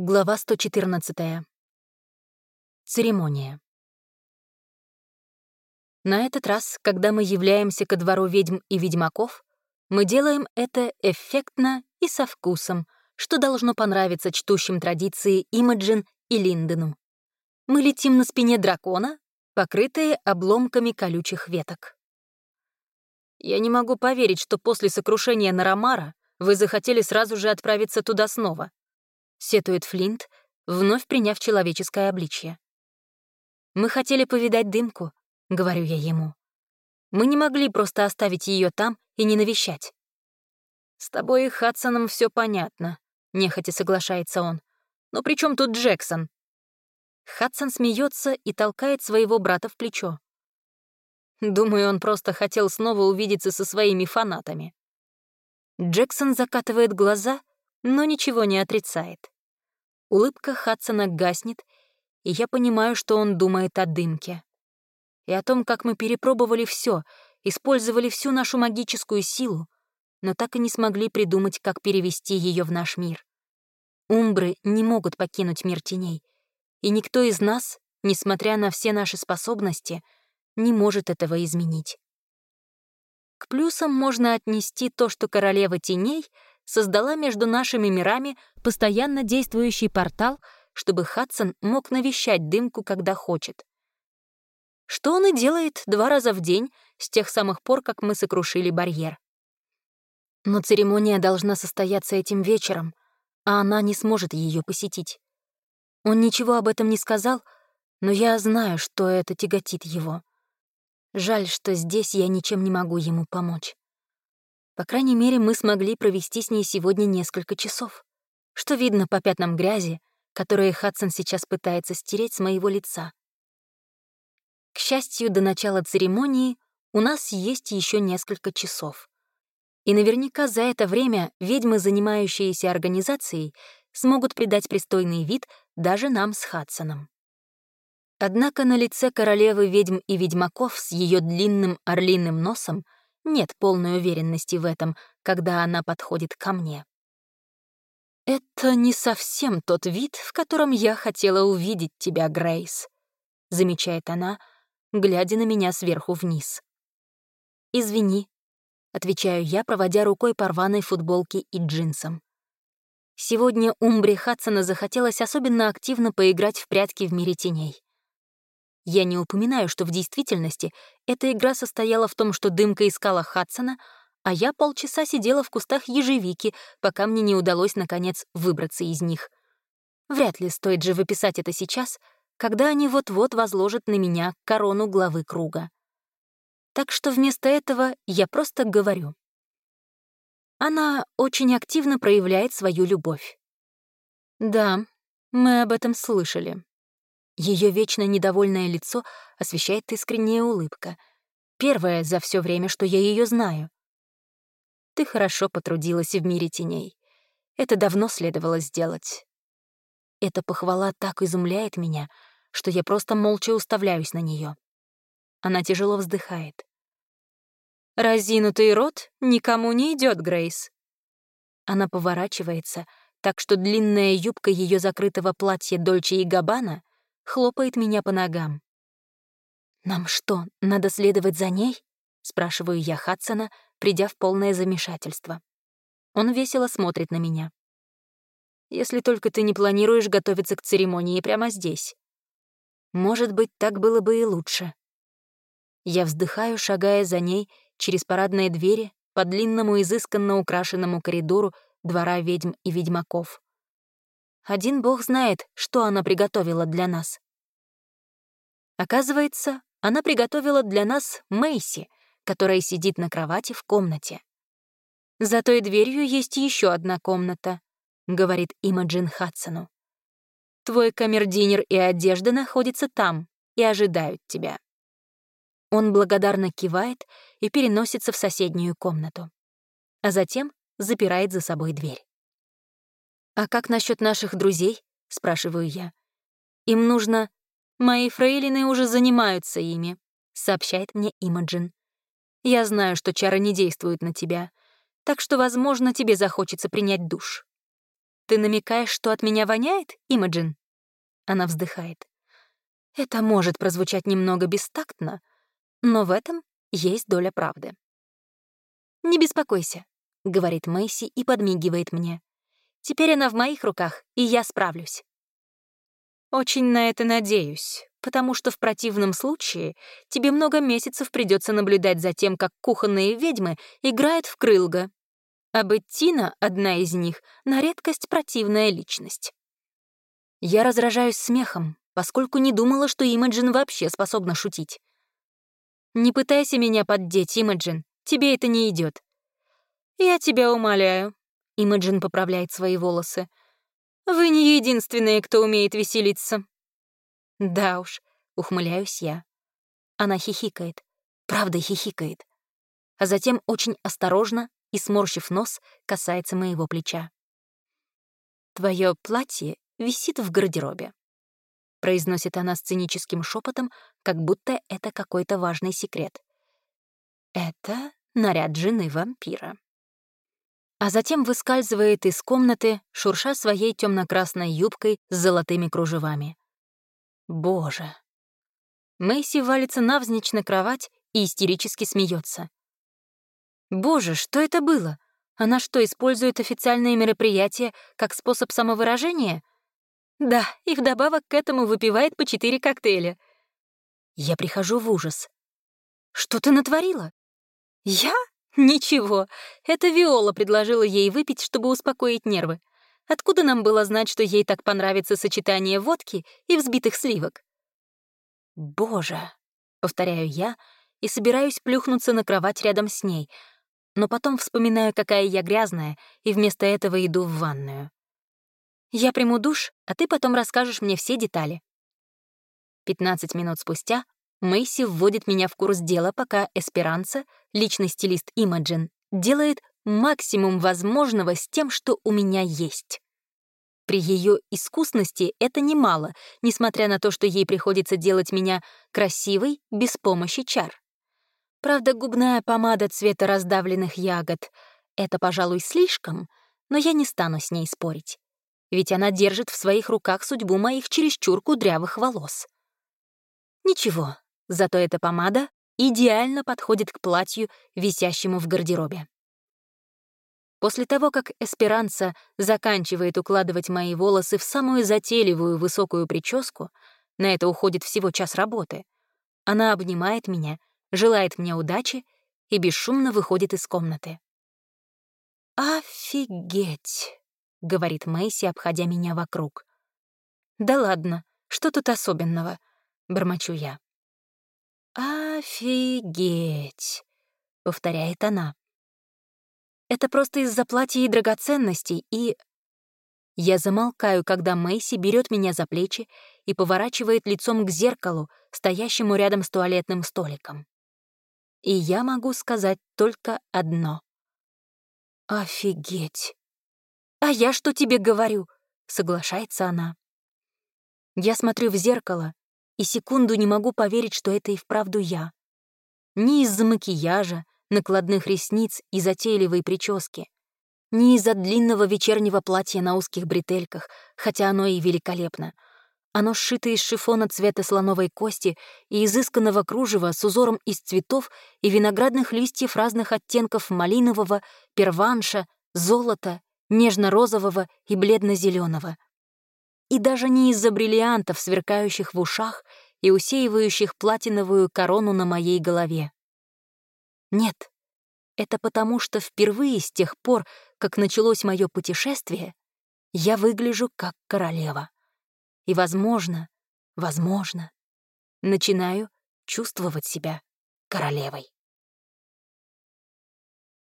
Глава 114. Церемония. На этот раз, когда мы являемся ко двору ведьм и ведьмаков, мы делаем это эффектно и со вкусом, что должно понравиться чтущим традиции Имаджин и Линдену. Мы летим на спине дракона, покрытые обломками колючих веток. Я не могу поверить, что после сокрушения Нарамара вы захотели сразу же отправиться туда снова, — сетует Флинт, вновь приняв человеческое обличье. «Мы хотели повидать дымку», — говорю я ему. «Мы не могли просто оставить ее там и не навещать». «С тобой и Хадсоном все понятно», — нехотя соглашается он. «Но при чем тут Джексон?» Хадсон смеется и толкает своего брата в плечо. Думаю, он просто хотел снова увидеться со своими фанатами. Джексон закатывает глаза но ничего не отрицает. Улыбка Хадсона гаснет, и я понимаю, что он думает о дымке. И о том, как мы перепробовали все, использовали всю нашу магическую силу, но так и не смогли придумать, как перевести ее в наш мир. Умбры не могут покинуть мир теней, и никто из нас, несмотря на все наши способности, не может этого изменить. К плюсам можно отнести то, что королева теней — создала между нашими мирами постоянно действующий портал, чтобы Хадсон мог навещать дымку, когда хочет. Что он и делает два раза в день с тех самых пор, как мы сокрушили барьер. Но церемония должна состояться этим вечером, а она не сможет ее посетить. Он ничего об этом не сказал, но я знаю, что это тяготит его. Жаль, что здесь я ничем не могу ему помочь. По крайней мере, мы смогли провести с ней сегодня несколько часов, что видно по пятнам грязи, которые Хадсон сейчас пытается стереть с моего лица. К счастью, до начала церемонии у нас есть еще несколько часов. И наверняка за это время ведьмы, занимающиеся организацией, смогут придать пристойный вид даже нам с Хадсоном. Однако на лице королевы ведьм и ведьмаков с ее длинным орлиным носом — нет полной уверенности в этом, когда она подходит ко мне. «Это не совсем тот вид, в котором я хотела увидеть тебя, Грейс», — замечает она, глядя на меня сверху вниз. «Извини», — отвечаю я, проводя рукой по рваной футболке и джинсам. Сегодня Умбре Хадсона захотелось особенно активно поиграть в прятки в мире теней. Я не упоминаю, что в действительности эта игра состояла в том, что дымка искала Хадсона, а я полчаса сидела в кустах ежевики, пока мне не удалось, наконец, выбраться из них. Вряд ли стоит же выписать это сейчас, когда они вот-вот возложат на меня корону главы круга. Так что вместо этого я просто говорю. Она очень активно проявляет свою любовь. Да, мы об этом слышали. Ее вечно недовольное лицо освещает искренняя улыбка. Первая за все время, что я ее знаю. Ты хорошо потрудилась в мире теней. Это давно следовало сделать. Эта похвала так изумляет меня, что я просто молча уставляюсь на нее. Она тяжело вздыхает. «Разинутый рот никому не идет, Грейс». Она поворачивается, так что длинная юбка ее закрытого платья Дольче и Габбана хлопает меня по ногам. «Нам что, надо следовать за ней?» — спрашиваю я Хадсона, придя в полное замешательство. Он весело смотрит на меня. «Если только ты не планируешь готовиться к церемонии прямо здесь. Может быть, так было бы и лучше». Я вздыхаю, шагая за ней через парадные двери по длинному изысканно украшенному коридору двора ведьм и ведьмаков. Один бог знает, что она приготовила для нас. Оказывается, она приготовила для нас Мэйси, которая сидит на кровати в комнате. «За той дверью есть еще одна комната», — говорит Имаджин Хадсону. «Твой камердинер и одежда находятся там и ожидают тебя». Он благодарно кивает и переносится в соседнюю комнату, а затем запирает за собой дверь. «А как насчет наших друзей?» — спрашиваю я. «Им нужно...» «Мои фрейлины уже занимаются ими», — сообщает мне Имаджин. «Я знаю, что чары не действуют на тебя, так что, возможно, тебе захочется принять душ». ты намекаешь, что от меня воняет, Имаджин?» Она вздыхает. Это может прозвучать немного бестактно, но в этом есть доля правды. «Не беспокойся», — говорит Мэйси и подмигивает мне. «Теперь она в моих руках, и я справлюсь». «Очень на это надеюсь, потому что в противном случае тебе много месяцев придется наблюдать за тем, как кухонные ведьмы играют в крылга. А Беттина, одна из них, на редкость противная личность». Я разражаюсь смехом, поскольку не думала, что Имаджин вообще способна шутить. «Не пытайся меня поддеть, Имаджин, тебе это не идет. «Я тебя умоляю», — Имаджин поправляет свои волосы. «Вы не единственные, кто умеет веселиться». «Да уж», — ухмыляюсь я. Она хихикает, правда хихикает. А затем очень осторожно и, сморщив нос, касается моего плеча. «Твое платье висит в гардеробе», — произносит она сценическим шепотом, как будто это какой-то важный секрет. «Это наряд жены вампира». А затем выскальзывает из комнаты, шурша своей темно-красной юбкой с золотыми кружевами. Боже. Мэйси валится навзничь на кровать и истерически смеется. Боже, что это было? Она что, использует официальные мероприятия как способ самовыражения? Да, и вдобавок к этому выпивает по четыре коктейля. Я прихожу в ужас. Что ты натворила? Я? Ничего, это Виола предложила ей выпить, чтобы успокоить нервы. Откуда нам было знать, что ей так понравится сочетание водки и взбитых сливок? Боже, повторяю я и собираюсь плюхнуться на кровать рядом с ней, но потом вспоминаю, какая я грязная, и вместо этого иду в ванную. Я приму душ, а ты потом расскажешь мне все детали. 15 минут спустя Мэйси вводит меня в курс дела, пока Эсперанца, личный стилист Имаджин, делает максимум возможного с тем, что у меня есть. При ее искусности это немало, несмотря на то, что ей приходится делать меня красивой без помощи чар. Правда, губная помада цвета раздавленных ягод — это, пожалуй, слишком, но я не стану с ней спорить ведь она держит в своих руках судьбу моих чересчур кудрявых волос. Ничего, зато эта помада идеально подходит к платью, висящему в гардеробе. После того, как Эсперанца заканчивает укладывать мои волосы в самую затейливую высокую прическу, на это уходит всего час работы, она обнимает меня, желает мне удачи и бесшумно выходит из комнаты. Офигеть! — говорит Мэйси, обходя меня вокруг. «Да ладно, что тут особенного?» — бормочу я. «Офигеть!» — повторяет она. «Это просто из-за платья и драгоценностей, и...» Я замолкаю, когда Мэйси берет меня за плечи и поворачивает лицом к зеркалу, стоящему рядом с туалетным столиком. И я могу сказать только одно. «Офигеть!» «А я что тебе говорю?» — соглашается она. Я смотрю в зеркало и секунду не могу поверить, что это и вправду я. Ни из-за макияжа, накладных ресниц и затейливой прически, ни из-за длинного вечернего платья на узких бретельках, хотя оно и великолепно. Оно сшито из шифона цвета слоновой кости и изысканного кружева с узором из цветов и виноградных листьев разных оттенков малинового, перванша, золота нежно-розового и бледно-зеленого. И даже не из-за бриллиантов, сверкающих в ушах и усеивающих платиновую корону на моей голове. Нет, это потому, что впервые с тех пор, как началось мое путешествие, я выгляжу как королева. И, возможно, возможно, начинаю чувствовать себя королевой.